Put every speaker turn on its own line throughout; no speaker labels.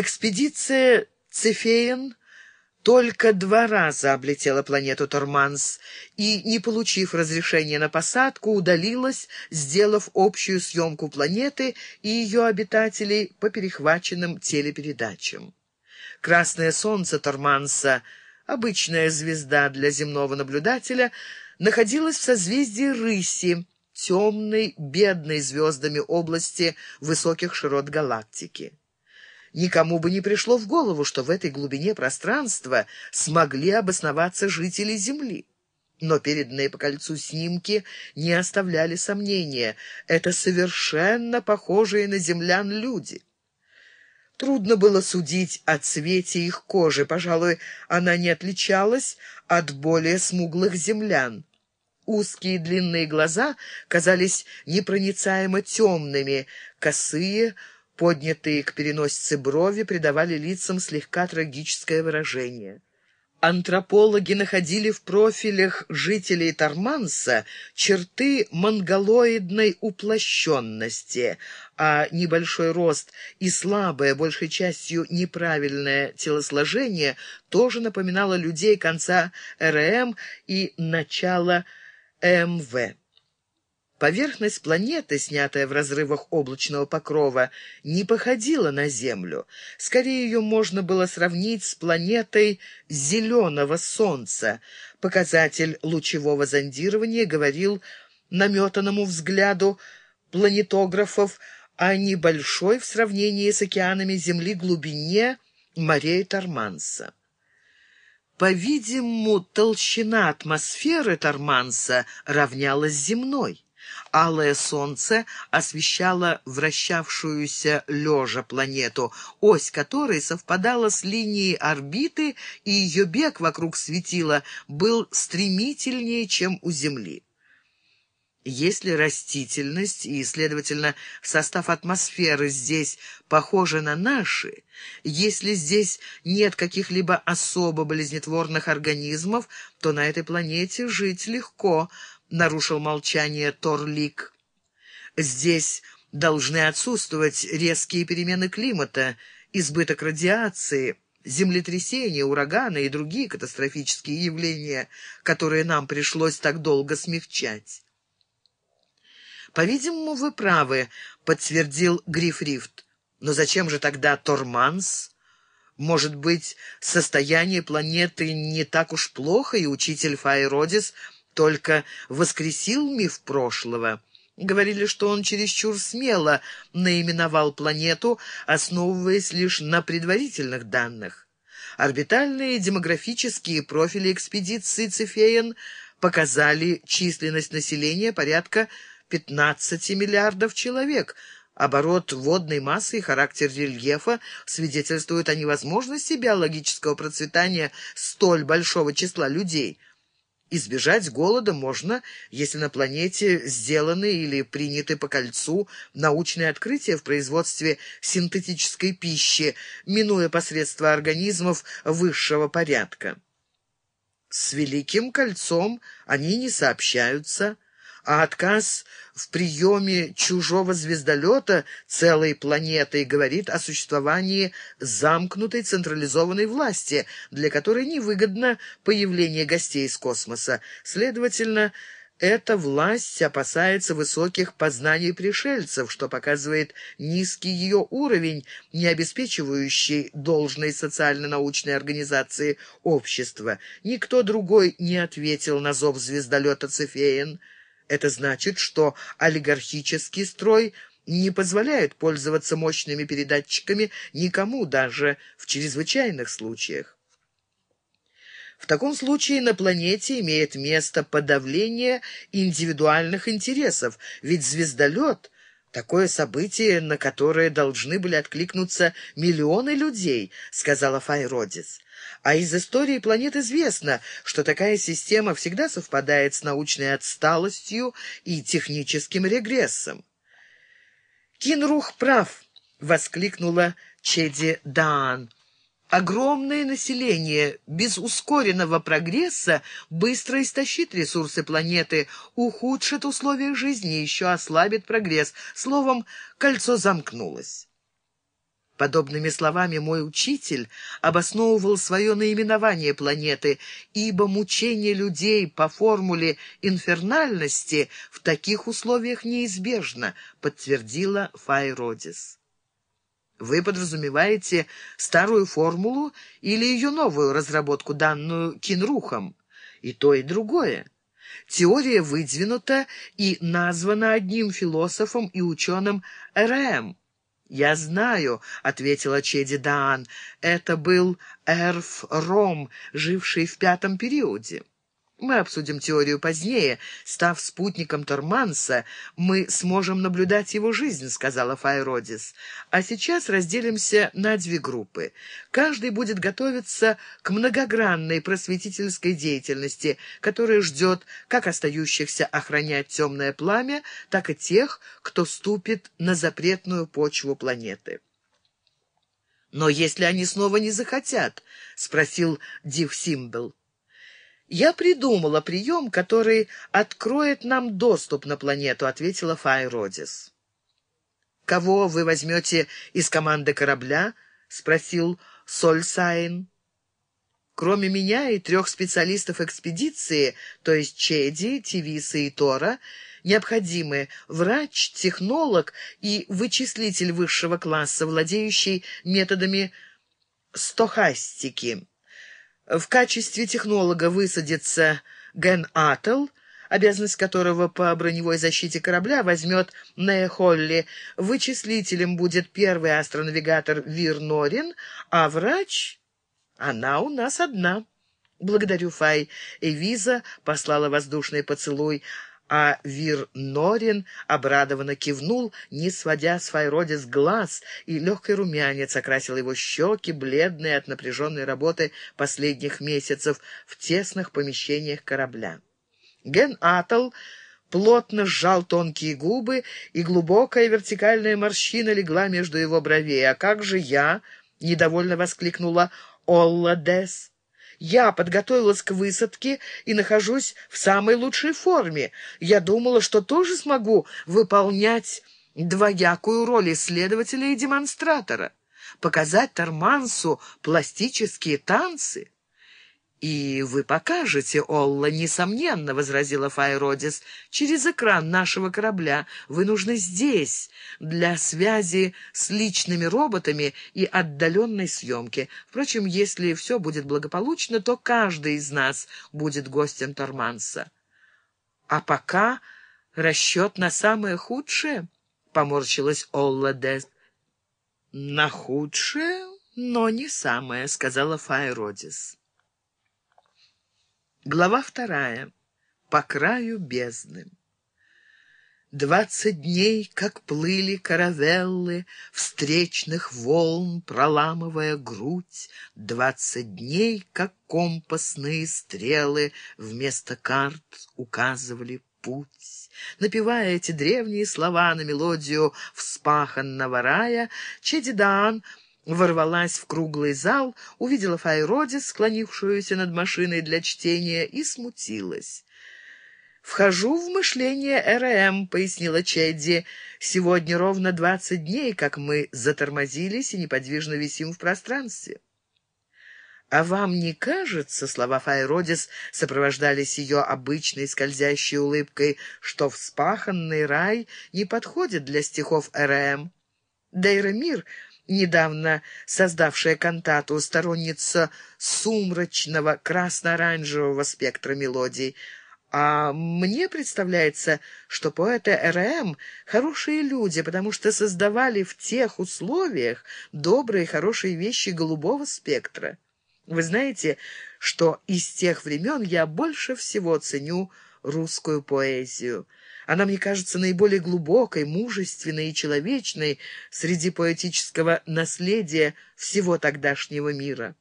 Экспедиция Цефеен только два раза облетела планету Торманс и, не получив разрешения на посадку, удалилась, сделав общую съемку планеты и ее обитателей по перехваченным телепередачам. Красное солнце Торманса, обычная звезда для земного наблюдателя, находилось в созвездии Рыси, темной, бедной звездами области высоких широт галактики. Никому бы не пришло в голову, что в этой глубине пространства смогли обосноваться жители Земли. Но переданные по кольцу снимки не оставляли сомнения. Это совершенно похожие на землян люди. Трудно было судить о цвете их кожи. Пожалуй, она не отличалась от более смуглых землян. Узкие длинные глаза казались непроницаемо темными, косые, Поднятые к переносице брови придавали лицам слегка трагическое выражение. Антропологи находили в профилях жителей Торманса черты монголоидной уплощенности, а небольшой рост и слабое, большей частью неправильное телосложение тоже напоминало людей конца РМ и начала МВ. Поверхность планеты, снятая в разрывах облачного покрова, не походила на Землю. Скорее, ее можно было сравнить с планетой зеленого Солнца. Показатель лучевого зондирования говорил наметанному взгляду планетографов о небольшой в сравнении с океанами Земли глубине морей Торманса. По-видимому, толщина атмосферы Торманса равнялась земной. Алое солнце освещало вращавшуюся лежа планету, ось которой совпадала с линией орбиты, и ее бег вокруг светила был стремительнее, чем у Земли. Если растительность и, следовательно, состав атмосферы здесь похожи на наши, если здесь нет каких-либо особо болезнетворных организмов, то на этой планете жить легко –— нарушил молчание Торлик. «Здесь должны отсутствовать резкие перемены климата, избыток радиации, землетрясения, ураганы и другие катастрофические явления, которые нам пришлось так долго смягчать». «По-видимому, вы правы», — подтвердил Грифрифт. «Но зачем же тогда Торманс?» Может быть, состояние планеты не так уж плохо, и учитель Файродис только воскресил миф прошлого. Говорили, что он чересчур смело наименовал планету, основываясь лишь на предварительных данных. Орбитальные демографические профили экспедиции Цефеен показали численность населения порядка 15 миллиардов человек. Оборот водной массы и характер рельефа свидетельствуют о невозможности биологического процветания столь большого числа людей – Избежать голода можно, если на планете сделаны или приняты по кольцу научные открытия в производстве синтетической пищи, минуя посредства организмов высшего порядка. С Великим кольцом они не сообщаются, а отказ в приеме чужого звездолета целой планетой говорит о существовании замкнутой централизованной власти, для которой невыгодно появление гостей из космоса. Следовательно, эта власть опасается высоких познаний пришельцев, что показывает низкий ее уровень, не обеспечивающий должной социально-научной организации общества. Никто другой не ответил на зов звездолета «Цефеен». Это значит, что олигархический строй не позволяет пользоваться мощными передатчиками никому, даже в чрезвычайных случаях. В таком случае на планете имеет место подавление индивидуальных интересов, ведь звездолет — такое событие, на которое должны были откликнуться миллионы людей, сказала Файродис. А из истории планет известно, что такая система всегда совпадает с научной отсталостью и техническим регрессом. «Кинрух прав!» — воскликнула Чеди Даан. Огромное население без ускоренного прогресса быстро истощит ресурсы планеты, ухудшит условия жизни, еще ослабит прогресс. Словом, кольцо замкнулось. Подобными словами мой учитель обосновывал свое наименование планеты, ибо мучение людей по формуле инфернальности в таких условиях неизбежно, подтвердила Файродис. Вы подразумеваете старую формулу или ее новую разработку, данную Кинрухом? И то, и другое. Теория выдвинута и названа одним философом и ученым РМ. «Я знаю», — ответила Чеди Даан, — «это был Эрф Ром, живший в пятом периоде». Мы обсудим теорию позднее. Став спутником Торманса, мы сможем наблюдать его жизнь, сказала Файродис. А сейчас разделимся на две группы. Каждый будет готовиться к многогранной просветительской деятельности, которая ждет как остающихся охранять темное пламя, так и тех, кто ступит на запретную почву планеты. «Но если они снова не захотят?» — спросил Див Симбл. «Я придумала прием, который откроет нам доступ на планету», — ответила Файродис. «Кого вы возьмете из команды корабля?» — спросил Сольсайн. Кроме меня и трех специалистов экспедиции, то есть Чеди, Тивиса и Тора, необходимы врач, технолог и вычислитель высшего класса, владеющий методами стохастики. В качестве технолога высадится Ген Аттл, обязанность которого по броневой защите корабля возьмет Нея Холли. Вычислителем будет первый астронавигатор Вир Норин, а врач... Она у нас одна. Благодарю, Фай. Эвиза послала воздушный поцелуй а Вир Норин обрадованно кивнул, не сводя с Файродис глаз, и легкий румянец окрасил его щеки, бледные от напряженной работы последних месяцев в тесных помещениях корабля. Ген Атл плотно сжал тонкие губы, и глубокая вертикальная морщина легла между его бровей. «А как же я?» — недовольно воскликнула Олла Десс. Я подготовилась к высадке и нахожусь в самой лучшей форме. Я думала, что тоже смогу выполнять двоякую роль исследователя и демонстратора, показать Тормансу пластические танцы. «И вы покажете, Олла, несомненно», — возразила Файродис, — «через экран нашего корабля. Вы нужны здесь, для связи с личными роботами и отдаленной съемки. Впрочем, если все будет благополучно, то каждый из нас будет гостем Торманса». «А пока расчет на самое худшее?» — поморщилась Олла Дес. «На худшее, но не самое», — сказала Файродис. Глава вторая. По краю бездны. Двадцать дней, как плыли каравеллы, Встречных волн проламывая грудь, Двадцать дней, как компасные стрелы Вместо карт указывали путь. Напевая эти древние слова на мелодию вспаханного рая, Чедидан ворвалась в круглый зал, увидела Файродис, склонившуюся над машиной для чтения, и смутилась. «Вхожу в мышление РМ», — пояснила Чедди. «Сегодня ровно двадцать дней, как мы затормозились и неподвижно висим в пространстве». «А вам не кажется, — слова Файродис сопровождались ее обычной скользящей улыбкой, — что вспаханный рай не подходит для стихов РМ?» Дейрамир недавно создавшая кантату, сторонница сумрачного красно-оранжевого спектра мелодий. А мне представляется, что поэты РМ — хорошие люди, потому что создавали в тех условиях добрые и хорошие вещи голубого спектра. Вы знаете, что из тех времен я больше всего ценю русскую поэзию. Она мне кажется наиболее глубокой, мужественной и человечной среди поэтического наследия всего тогдашнего мира.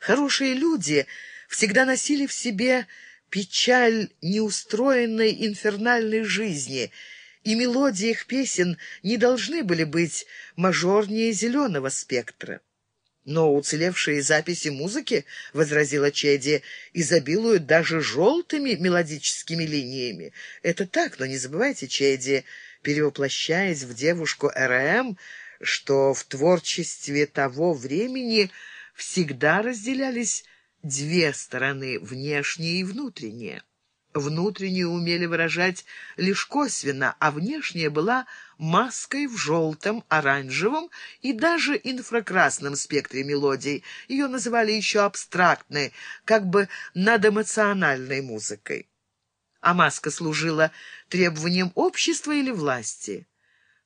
Хорошие люди всегда носили в себе печаль неустроенной инфернальной жизни, и мелодии их песен не должны были быть мажорнее зеленого спектра. «Но уцелевшие записи музыки, — возразила Чеди, — изобилуют даже желтыми мелодическими линиями. Это так, но не забывайте, Чеди, перевоплощаясь в девушку РМ, что в творчестве того времени всегда разделялись две стороны, внешние и внутренние. Внутреннюю умели выражать лишь косвенно, а внешняя была маской в желтом, оранжевом и даже инфракрасном спектре мелодий. Ее называли еще абстрактной, как бы надэмоциональной музыкой. А маска служила требованием общества или власти.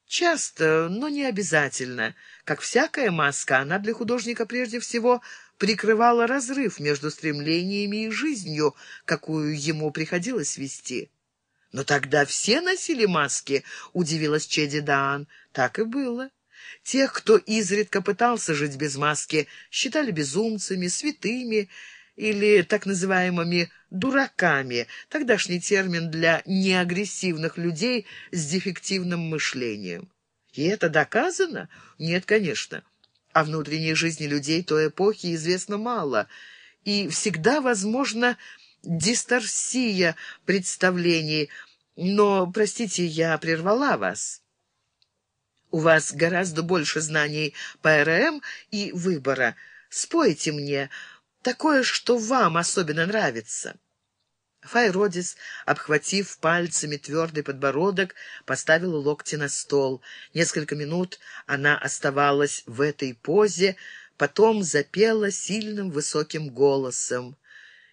Часто, но не обязательно. Как всякая маска, она для художника прежде всего прикрывала разрыв между стремлениями и жизнью, какую ему приходилось вести. «Но тогда все носили маски», — удивилась Чеди Даан. «Так и было». Тех, кто изредка пытался жить без маски, считали безумцами, святыми или так называемыми «дураками», тогдашний термин для неагрессивных людей с дефективным мышлением. И это доказано? Нет, конечно. О внутренней жизни людей той эпохи известно мало, и всегда возможно дисторсия представлений, но, простите, я прервала вас. У вас гораздо больше знаний по РМ и выбора. Спойте мне такое, что вам особенно нравится». Файродис, обхватив пальцами твердый подбородок, поставила локти на стол. Несколько минут она оставалась в этой позе, потом запела сильным высоким голосом.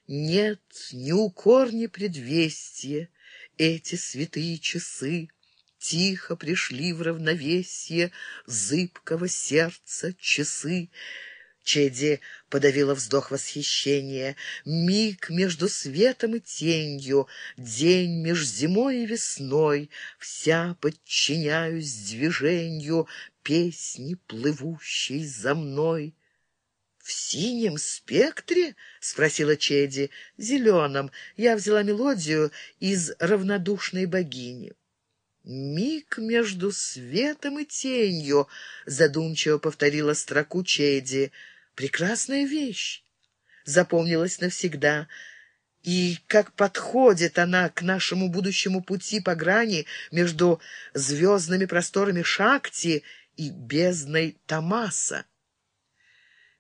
«Нет, ни укор, ни предвестие, эти святые часы тихо пришли в равновесие зыбкого сердца часы». Чеди подавила вздох восхищения. Миг между светом и тенью, день меж зимой и весной, Вся подчиняюсь движению песни, плывущей за мной. «В синем спектре?» — спросила Чеди. «Зеленом. Я взяла мелодию из «Равнодушной богини». «Миг между светом и тенью», — задумчиво повторила строку Чеди. Прекрасная вещь. Запомнилась навсегда. И как подходит она к нашему будущему пути по грани между звездными просторами Шакти и бездной Тамаса.